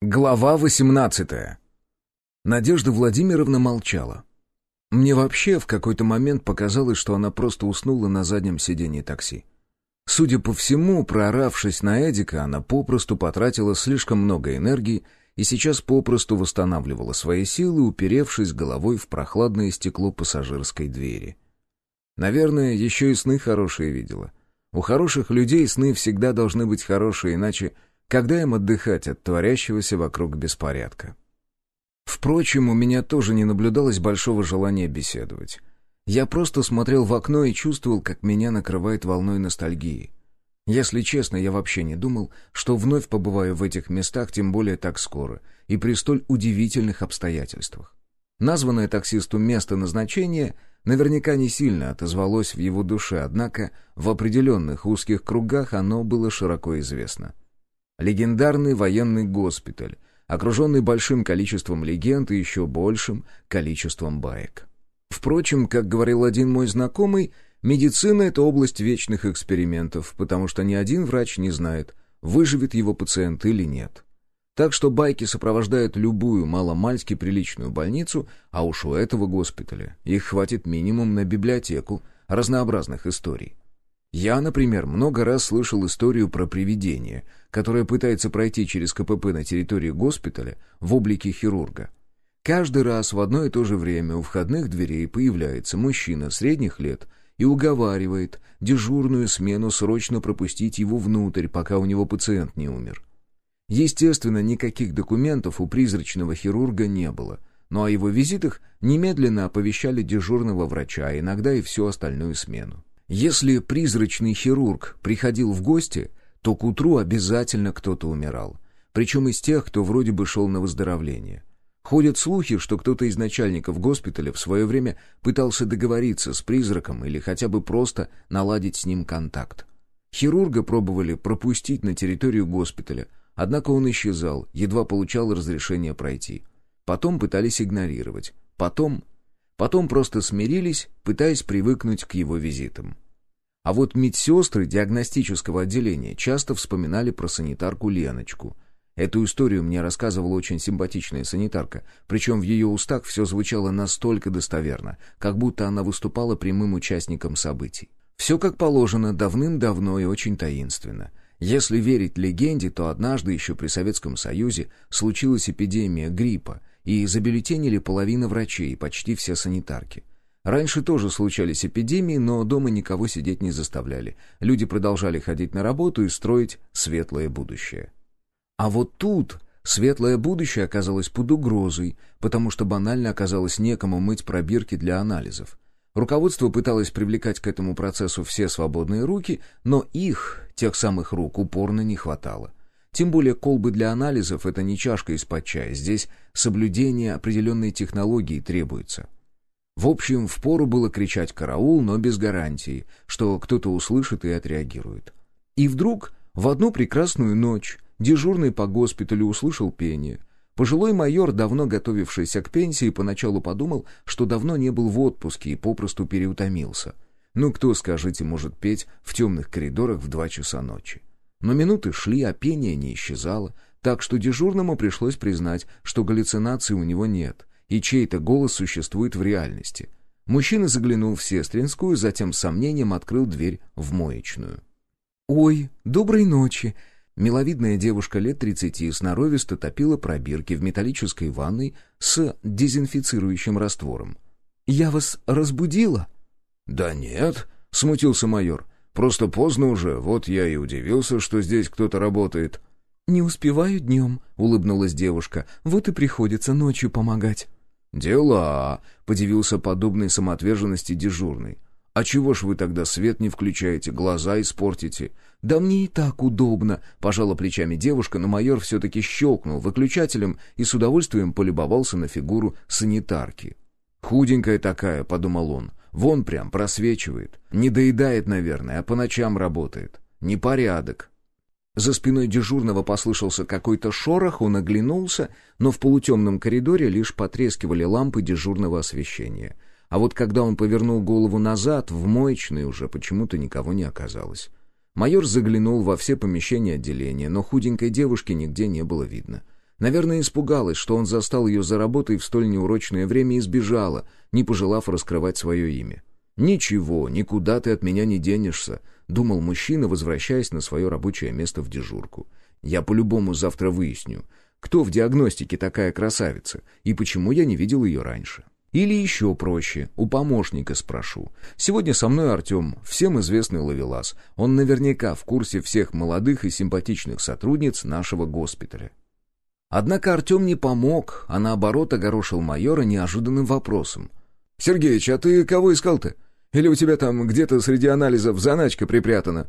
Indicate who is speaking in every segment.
Speaker 1: Глава 18. Надежда Владимировна молчала. Мне вообще в какой-то момент показалось, что она просто уснула на заднем сидении такси. Судя по всему, прооравшись на Эдика, она попросту потратила слишком много энергии и сейчас попросту восстанавливала свои силы, уперевшись головой в прохладное стекло пассажирской двери. Наверное, еще и сны хорошие видела. У хороших людей сны всегда должны быть хорошие, иначе когда им отдыхать от творящегося вокруг беспорядка? Впрочем, у меня тоже не наблюдалось большого желания беседовать. Я просто смотрел в окно и чувствовал, как меня накрывает волной ностальгии. Если честно, я вообще не думал, что вновь побываю в этих местах, тем более так скоро, и при столь удивительных обстоятельствах. Названное таксисту место назначения наверняка не сильно отозвалось в его душе, однако в определенных узких кругах оно было широко известно — Легендарный военный госпиталь, окруженный большим количеством легенд и еще большим количеством баек. Впрочем, как говорил один мой знакомый, медицина — это область вечных экспериментов, потому что ни один врач не знает, выживет его пациент или нет. Так что байки сопровождают любую маломальски приличную больницу, а уж у этого госпиталя их хватит минимум на библиотеку разнообразных историй. Я, например, много раз слышал историю про привидение, которое пытается пройти через КПП на территории госпиталя в облике хирурга. Каждый раз в одно и то же время у входных дверей появляется мужчина средних лет и уговаривает дежурную смену срочно пропустить его внутрь, пока у него пациент не умер. Естественно, никаких документов у призрачного хирурга не было, но о его визитах немедленно оповещали дежурного врача, а иногда и всю остальную смену. Если призрачный хирург приходил в гости, то к утру обязательно кто-то умирал. Причем из тех, кто вроде бы шел на выздоровление. Ходят слухи, что кто-то из начальников госпиталя в свое время пытался договориться с призраком или хотя бы просто наладить с ним контакт. Хирурга пробовали пропустить на территорию госпиталя, однако он исчезал, едва получал разрешение пройти. Потом пытались игнорировать. Потом Потом просто смирились, пытаясь привыкнуть к его визитам. А вот медсестры диагностического отделения часто вспоминали про санитарку Леночку. Эту историю мне рассказывала очень симпатичная санитарка, причем в ее устах все звучало настолько достоверно, как будто она выступала прямым участником событий. Все как положено, давным-давно и очень таинственно. Если верить легенде, то однажды еще при Советском Союзе случилась эпидемия гриппа, и забюллетенили половина врачей и почти все санитарки. Раньше тоже случались эпидемии, но дома никого сидеть не заставляли. Люди продолжали ходить на работу и строить светлое будущее. А вот тут светлое будущее оказалось под угрозой, потому что банально оказалось некому мыть пробирки для анализов. Руководство пыталось привлекать к этому процессу все свободные руки, но их, тех самых рук, упорно не хватало. Тем более колбы для анализов — это не чашка из-под чая. Здесь соблюдение определенной технологии требуется. В общем, впору было кричать «караул», но без гарантии, что кто-то услышит и отреагирует. И вдруг, в одну прекрасную ночь, дежурный по госпиталю услышал пение. Пожилой майор, давно готовившийся к пенсии, поначалу подумал, что давно не был в отпуске и попросту переутомился. Ну кто, скажите, может петь в темных коридорах в два часа ночи? Но минуты шли, а пение не исчезало, так что дежурному пришлось признать, что галлюцинаций у него нет, и чей-то голос существует в реальности. Мужчина заглянул в сестринскую, затем с сомнением открыл дверь в моечную. «Ой, доброй ночи!» Миловидная девушка лет тридцати сноровисто топила пробирки в металлической ванной с дезинфицирующим раствором. «Я вас разбудила?»
Speaker 2: «Да нет», — смутился майор. Просто поздно уже, вот я и удивился, что здесь кто-то работает».
Speaker 3: «Не успеваю днем», — улыбнулась девушка. «Вот и приходится ночью помогать».
Speaker 2: «Дела», — подивился подобной самоотверженности дежурный. «А чего ж вы тогда свет не включаете, глаза испортите?»
Speaker 3: «Да мне и так удобно», — пожала плечами девушка, но майор все-таки щелкнул выключателем и с удовольствием полюбовался на фигуру санитарки.
Speaker 2: «Худенькая такая», — подумал он, Вон прям просвечивает. Не доедает, наверное, а по ночам работает. Непорядок.
Speaker 1: За спиной дежурного послышался какой-то шорох, он оглянулся, но в полутемном коридоре лишь потрескивали лампы дежурного освещения. А вот когда он повернул голову назад, в моечной уже почему-то никого не оказалось. Майор заглянул во все помещения отделения, но худенькой девушки нигде не было видно.
Speaker 3: Наверное, испугалась, что он застал ее за работой в столь неурочное время и сбежала, не пожелав раскрывать свое имя. «Ничего, никуда ты от меня не денешься», — думал мужчина, возвращаясь на свое рабочее место в дежурку. «Я по-любому завтра выясню, кто в диагностике такая красавица и почему я не видел ее раньше». Или еще проще, у помощника спрошу. Сегодня со мной Артем, всем известный ловелас. Он наверняка в курсе всех молодых и симпатичных сотрудниц нашего госпиталя. Однако Артем не помог, а наоборот огорошил майора неожиданным вопросом. «Сергеич, а ты кого искал-то? Или у тебя там где-то среди анализов заначка припрятана?»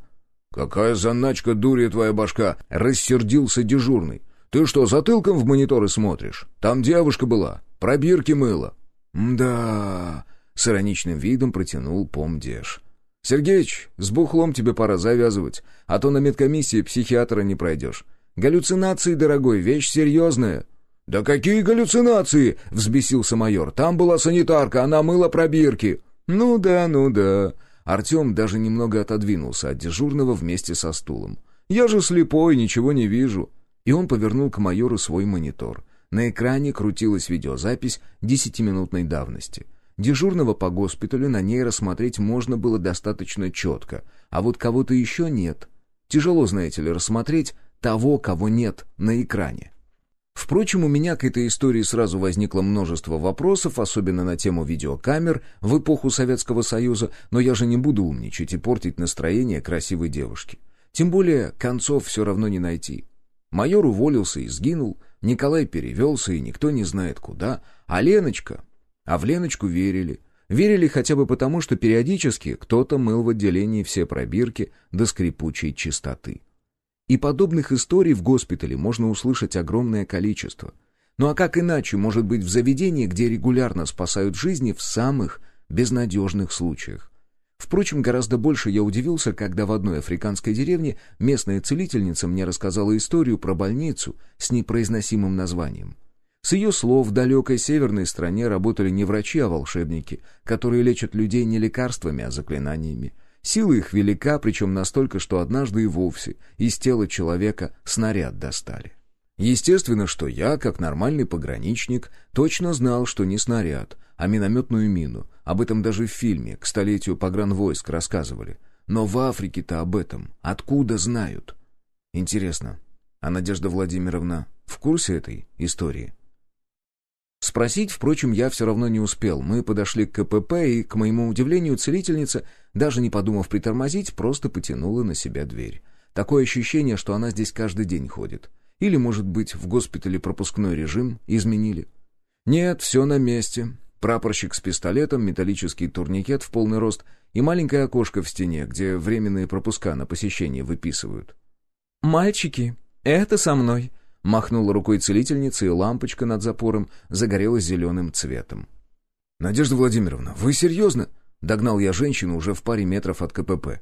Speaker 2: «Какая заначка, дурья твоя башка!»
Speaker 3: — рассердился дежурный. «Ты что, затылком в мониторы смотришь? Там девушка была, пробирки мыла». «Да...» — с ироничным видом протянул помдеж. «Сергеич, с бухлом тебе пора завязывать, а то на медкомиссии психиатра не пройдешь. Галлюцинации, дорогой, вещь серьезная».
Speaker 2: «Да какие галлюцинации?» — взбесился майор. «Там была санитарка, она мыла пробирки».
Speaker 3: «Ну да, ну да». Артем даже немного отодвинулся от дежурного вместе со стулом. «Я же слепой, ничего не вижу». И он повернул к майору свой монитор. На экране крутилась видеозапись десятиминутной давности. Дежурного по госпиталю на ней рассмотреть можно было достаточно четко, а вот кого-то еще нет. Тяжело, знаете ли, рассмотреть того, кого нет на экране. Впрочем, у меня к этой истории сразу возникло множество вопросов, особенно на тему видеокамер в эпоху Советского Союза, но я же не буду умничать и портить настроение красивой девушки. Тем более концов все равно не найти. Майор уволился и сгинул, Николай перевелся, и никто не знает куда. А Леночка? А в Леночку верили. Верили хотя бы потому, что периодически кто-то мыл в отделении все пробирки до скрипучей чистоты. И подобных историй в госпитале можно услышать огромное количество. Ну а как иначе может быть в заведении, где регулярно спасают жизни в самых безнадежных случаях? Впрочем, гораздо больше я удивился, когда в одной африканской деревне местная целительница мне рассказала историю про больницу с непроизносимым названием. С ее слов, в далекой северной стране работали не врачи, а волшебники, которые лечат людей не лекарствами, а заклинаниями. Сила их велика, причем настолько, что однажды и вовсе из тела человека снаряд достали. Естественно, что я, как нормальный пограничник, точно знал, что не снаряд, а минометную мину. Об этом даже в фильме к столетию погранвойск рассказывали. Но в Африке-то об этом откуда знают? Интересно, а Надежда Владимировна в курсе этой истории? Спросить, впрочем, я все равно не успел. Мы подошли к КПП, и, к моему удивлению, целительница, даже не подумав притормозить, просто потянула на себя дверь. Такое ощущение, что она здесь каждый день ходит. Или, может быть, в госпитале пропускной режим изменили. Нет, все на месте. Прапорщик с пистолетом, металлический турникет в полный рост и маленькое окошко в стене, где временные пропуска на посещение выписывают.
Speaker 4: «Мальчики, это со мной», —
Speaker 3: махнула рукой целительница, и лампочка над запором загорелась зеленым цветом. «Надежда Владимировна, вы серьезно?» — догнал я женщину уже в паре метров от КПП.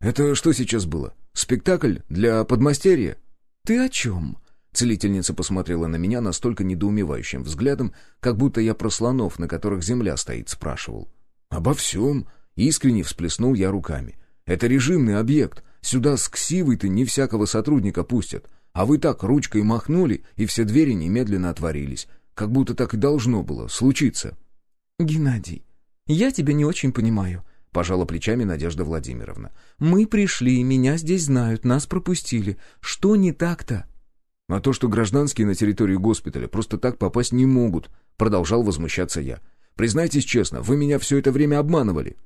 Speaker 3: «Это что сейчас было? Спектакль для подмастерья?»
Speaker 4: «Ты о чем?»
Speaker 3: Целительница посмотрела на меня настолько недоумевающим взглядом, как будто я про слонов, на которых земля стоит, спрашивал. «Обо всем!» — искренне всплеснул я руками. «Это режимный объект. Сюда с ксивой-то не всякого сотрудника пустят. А вы так ручкой махнули, и все двери немедленно отворились. Как будто так и должно было случиться».
Speaker 4: «Геннадий, я тебя не очень понимаю», — пожала плечами Надежда Владимировна. «Мы пришли, меня здесь знают, нас пропустили. Что не так-то?»
Speaker 3: «А то, что гражданские на территорию госпиталя просто так попасть не могут», — продолжал возмущаться я. «Признайтесь честно, вы меня все это время обманывали».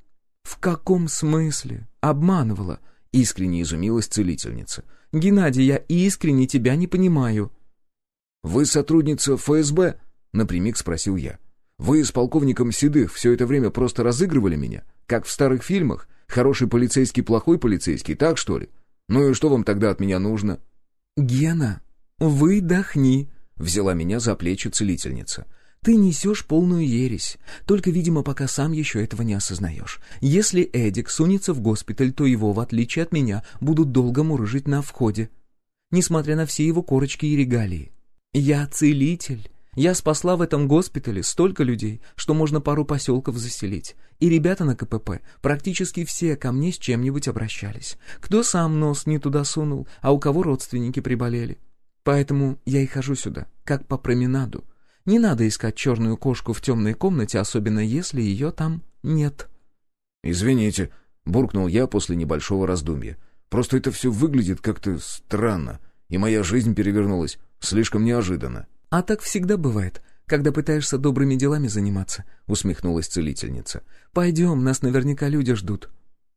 Speaker 4: «В каком смысле? Обманывала?» — искренне изумилась целительница. «Геннадий, я искренне тебя не понимаю».
Speaker 3: «Вы сотрудница ФСБ?» — напрямик спросил я. «Вы с полковником Седых все это время просто разыгрывали меня? Как в старых фильмах? Хороший полицейский, плохой полицейский, так что ли? Ну и что вам тогда от меня нужно?»
Speaker 4: «Гена, выдохни», —
Speaker 3: взяла меня за плечи целительница.
Speaker 4: «Ты несешь полную ересь, только, видимо, пока сам еще этого не осознаешь. Если Эдик сунется в госпиталь, то его, в отличие от меня, будут долго мурыжить на входе, несмотря на все его корочки и регалии. Я целитель, я спасла в этом госпитале столько людей, что можно пару поселков заселить. И ребята на КПП практически все ко мне с чем-нибудь обращались. Кто сам нос не туда сунул, а у кого родственники приболели. Поэтому я и хожу сюда, как по променаду. Не надо искать черную кошку в темной комнате, особенно если ее там нет».
Speaker 3: «Извините», — буркнул я после небольшого раздумья. «Просто это все выглядит как-то странно, и моя жизнь перевернулась слишком неожиданно».
Speaker 4: «А так всегда бывает, когда пытаешься добрыми делами заниматься», — усмехнулась целительница. «Пойдем, нас наверняка люди ждут».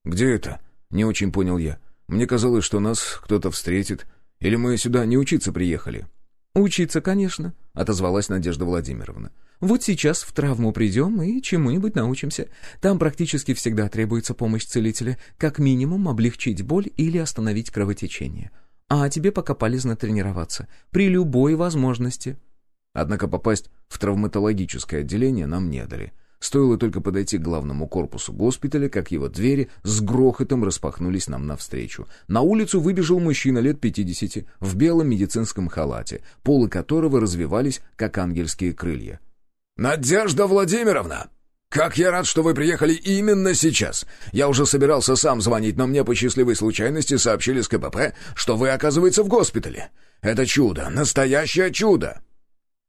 Speaker 3: «Где это?» — не очень понял я. «Мне казалось, что нас кто-то встретит. Или мы сюда не учиться приехали?»
Speaker 4: «Учиться, конечно», — отозвалась Надежда Владимировна. «Вот сейчас в травму придем и чему-нибудь научимся. Там практически всегда требуется помощь целителя, как минимум облегчить боль или остановить кровотечение. А тебе пока полезно тренироваться, при любой возможности».
Speaker 3: Однако попасть в травматологическое отделение нам не дали — Стоило только подойти к главному корпусу госпиталя, как его двери с грохотом распахнулись нам навстречу. На улицу выбежал мужчина лет пятидесяти в белом медицинском халате, полы которого развивались, как ангельские крылья.
Speaker 2: «Надежда Владимировна!» «Как я рад, что вы приехали именно сейчас! Я уже собирался сам звонить, но мне по счастливой случайности сообщили с КПП, что вы, оказывается, в госпитале. Это чудо, настоящее чудо!»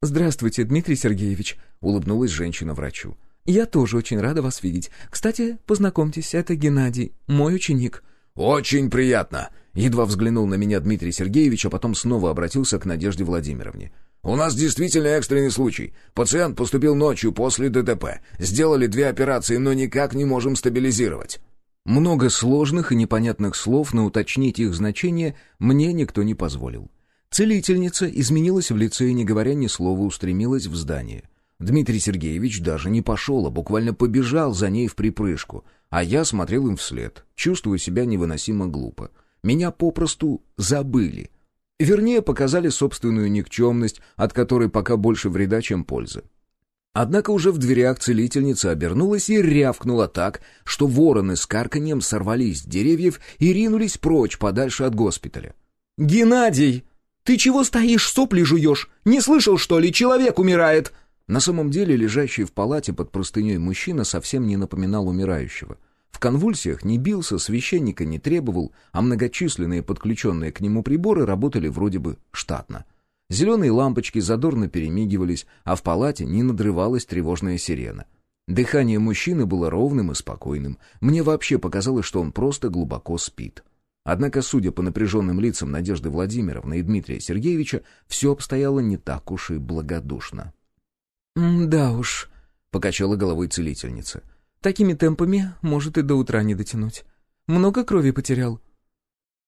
Speaker 4: «Здравствуйте, Дмитрий Сергеевич», — улыбнулась женщина врачу. «Я тоже очень рада вас видеть. Кстати, познакомьтесь, это Геннадий, мой ученик».
Speaker 2: «Очень приятно!»
Speaker 3: Едва взглянул на меня Дмитрий Сергеевич, а потом снова обратился к Надежде Владимировне.
Speaker 2: «У нас действительно экстренный случай. Пациент поступил ночью после ДТП. Сделали две операции, но никак не можем стабилизировать».
Speaker 3: Много сложных и непонятных слов, но уточнить их значение мне никто не позволил. Целительница изменилась в лице и, не говоря ни слова, устремилась в здание. Дмитрий Сергеевич даже не пошел, а буквально побежал за ней в припрыжку, а я смотрел им вслед, чувствуя себя невыносимо глупо. Меня попросту забыли. Вернее, показали собственную никчемность, от которой пока больше вреда, чем пользы. Однако уже в дверях целительница обернулась и рявкнула так, что вороны с карканьем сорвались с деревьев и ринулись прочь подальше от госпиталя.
Speaker 4: «Геннадий! Ты чего стоишь, сопли жуешь? Не слышал, что ли? Человек умирает!»
Speaker 3: На самом деле лежащий в палате под простыней мужчина совсем не напоминал умирающего. В конвульсиях не бился, священника не требовал, а многочисленные подключенные к нему приборы работали вроде бы штатно. Зеленые лампочки задорно перемигивались, а в палате не надрывалась тревожная сирена. Дыхание мужчины было ровным и спокойным. Мне вообще показалось, что он просто глубоко спит. Однако, судя по напряженным лицам Надежды Владимировны и Дмитрия Сергеевича, все обстояло не так уж и благодушно.
Speaker 4: «Да уж», — покачала головой целительница. «Такими темпами может и до утра не дотянуть. Много крови потерял?»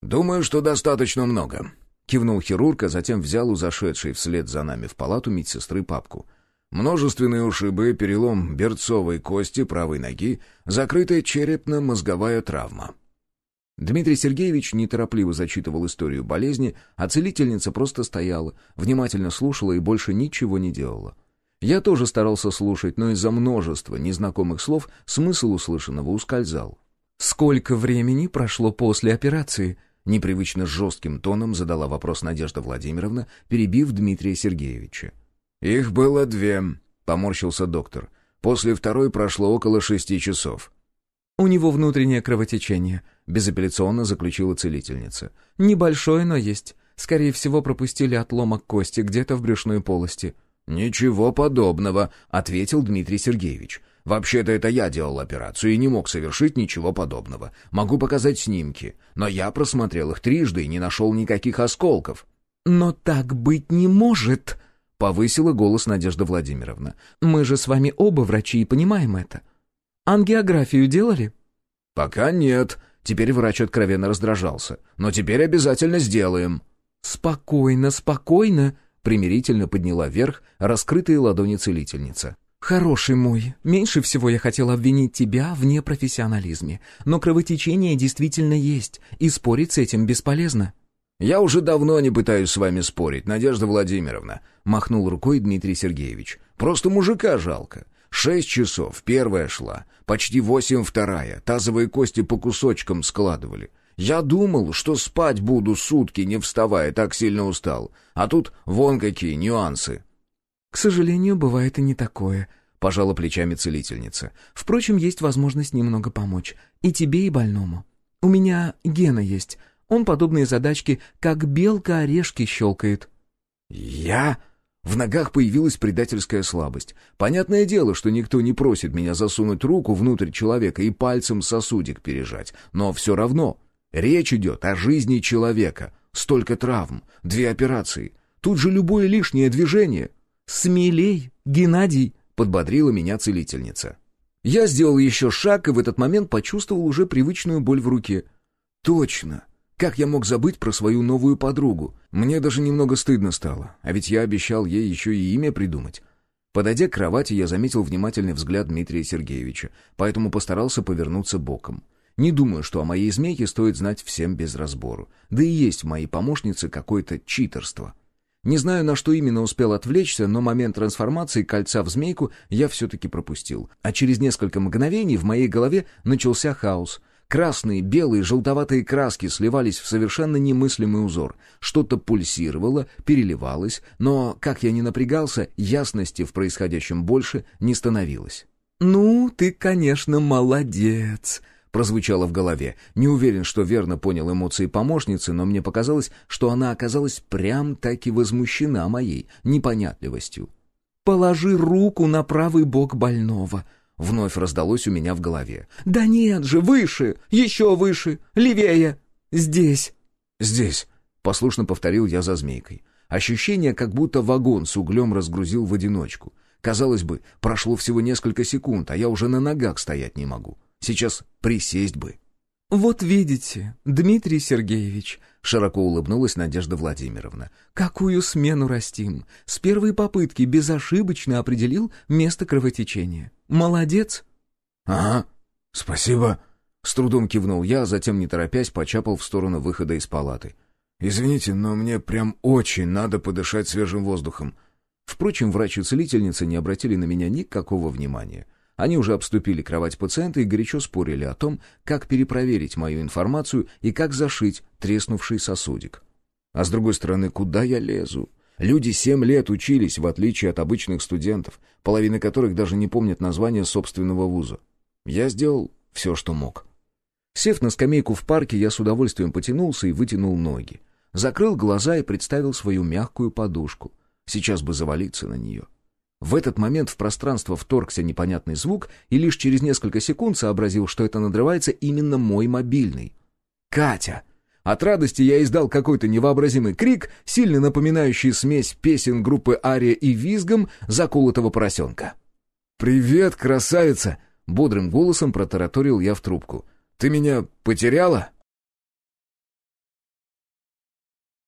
Speaker 2: «Думаю, что достаточно много», —
Speaker 3: кивнул хирург, а затем взял у зашедшей вслед за нами в палату медсестры папку.
Speaker 2: «Множественные ушибы, перелом берцовой кости правой ноги, закрытая черепно-мозговая травма».
Speaker 3: Дмитрий Сергеевич неторопливо зачитывал историю болезни, а целительница просто стояла, внимательно слушала и больше ничего не делала. Я тоже старался слушать, но из-за множества незнакомых слов смысл услышанного ускользал.
Speaker 4: «Сколько времени прошло после операции?»
Speaker 3: Непривычно жестким тоном задала вопрос Надежда Владимировна, перебив Дмитрия Сергеевича.
Speaker 2: «Их было две», — поморщился доктор. «После второй прошло около шести часов».
Speaker 4: «У него внутреннее кровотечение», — безапелляционно заключила целительница. «Небольшое, но есть. Скорее всего, пропустили отломок кости где-то в брюшной полости».
Speaker 2: «Ничего подобного», — ответил Дмитрий Сергеевич. «Вообще-то это я делал операцию и не мог совершить ничего подобного. Могу показать снимки, но я просмотрел их трижды и не нашел никаких осколков».
Speaker 4: «Но так быть не может», —
Speaker 3: повысила голос Надежда Владимировна.
Speaker 4: «Мы же с вами оба врачи и понимаем это. Ангиографию делали?»
Speaker 2: «Пока нет». Теперь врач откровенно раздражался. «Но теперь обязательно сделаем».
Speaker 4: «Спокойно, спокойно»,
Speaker 3: примирительно подняла вверх раскрытые ладони целительница.
Speaker 4: «Хороший мой, меньше всего я хотела обвинить тебя в непрофессионализме, но кровотечение действительно есть, и спорить с этим бесполезно».
Speaker 2: «Я уже давно не пытаюсь с вами спорить, Надежда Владимировна», — махнул рукой Дмитрий Сергеевич. «Просто мужика жалко. Шесть часов первая шла, почти восемь вторая, тазовые кости по кусочкам складывали. Я думал, что спать буду сутки, не вставая, так сильно устал. А тут вон какие нюансы.
Speaker 4: «К сожалению, бывает и не такое», — пожала плечами целительница. «Впрочем, есть возможность немного помочь. И тебе, и больному. У меня Гена есть. Он подобные задачки, как белка орешки щелкает».
Speaker 2: «Я?» В ногах появилась предательская слабость. Понятное дело, что никто не просит меня засунуть руку внутрь человека и пальцем сосудик пережать. Но все равно. Речь идет о жизни человека. Столько травм, две операции. Тут же любое лишнее движение.
Speaker 4: «Смелей, Геннадий!»
Speaker 2: — подбодрила меня целительница. Я сделал еще шаг и в этот момент почувствовал уже привычную боль в руке. «Точно! Как я мог забыть про свою новую подругу? Мне даже немного стыдно стало, а ведь я обещал ей еще и имя придумать. Подойдя к кровати, я заметил внимательный взгляд Дмитрия Сергеевича, поэтому постарался повернуться боком. Не думаю, что о моей змейке стоит знать всем без разбору. Да и есть в моей помощнице какое-то читерство. Не знаю, на что именно успел отвлечься, но момент трансформации кольца в змейку я все-таки пропустил. А через несколько мгновений в моей голове начался хаос. Красные, белые, желтоватые краски сливались в совершенно немыслимый узор. Что-то пульсировало, переливалось, но, как я ни напрягался, ясности в происходящем больше не становилось.
Speaker 4: «Ну, ты, конечно, молодец», —
Speaker 2: прозвучало в голове. Не уверен, что верно понял эмоции помощницы, но мне показалось, что она оказалась прям-таки возмущена моей непонятливостью.
Speaker 4: «Положи руку на правый бок больного»,
Speaker 2: Вновь раздалось у меня в голове.
Speaker 4: «Да нет же, выше! Еще выше! Левее! Здесь!»
Speaker 2: «Здесь!» — послушно повторил я за змейкой. Ощущение, как будто вагон с углем разгрузил в одиночку. Казалось бы, прошло всего несколько секунд, а я уже на ногах стоять не могу. Сейчас присесть бы.
Speaker 4: «Вот видите, Дмитрий Сергеевич», —
Speaker 2: широко улыбнулась Надежда Владимировна,
Speaker 4: «какую смену растим! С первой попытки безошибочно определил место кровотечения. Молодец!»
Speaker 2: «Ага, спасибо!» С трудом кивнул я, а затем, не торопясь, почапал в сторону выхода из палаты. «Извините, но мне прям очень надо подышать свежим воздухом». Впрочем, врач и целительница не обратили на меня никакого внимания. Они уже обступили кровать пациента и горячо спорили о том, как перепроверить мою информацию и как зашить треснувший сосудик. А с другой стороны, куда я лезу? Люди семь лет учились, в отличие от обычных студентов, половина которых даже не помнят название собственного вуза. Я сделал все, что мог. Сев на скамейку в парке, я с удовольствием потянулся и вытянул ноги. Закрыл глаза и представил свою мягкую подушку. Сейчас бы завалиться на нее. — в этот момент в пространство вторгся непонятный звук, и лишь через несколько секунд сообразил, что это надрывается именно мой мобильный. «Катя!» От радости я издал какой-то невообразимый крик, сильно напоминающий смесь песен группы «Ария» и «Визгом» заколотого поросенка. «Привет, красавица!» — бодрым голосом протараторил я в трубку. «Ты меня потеряла?»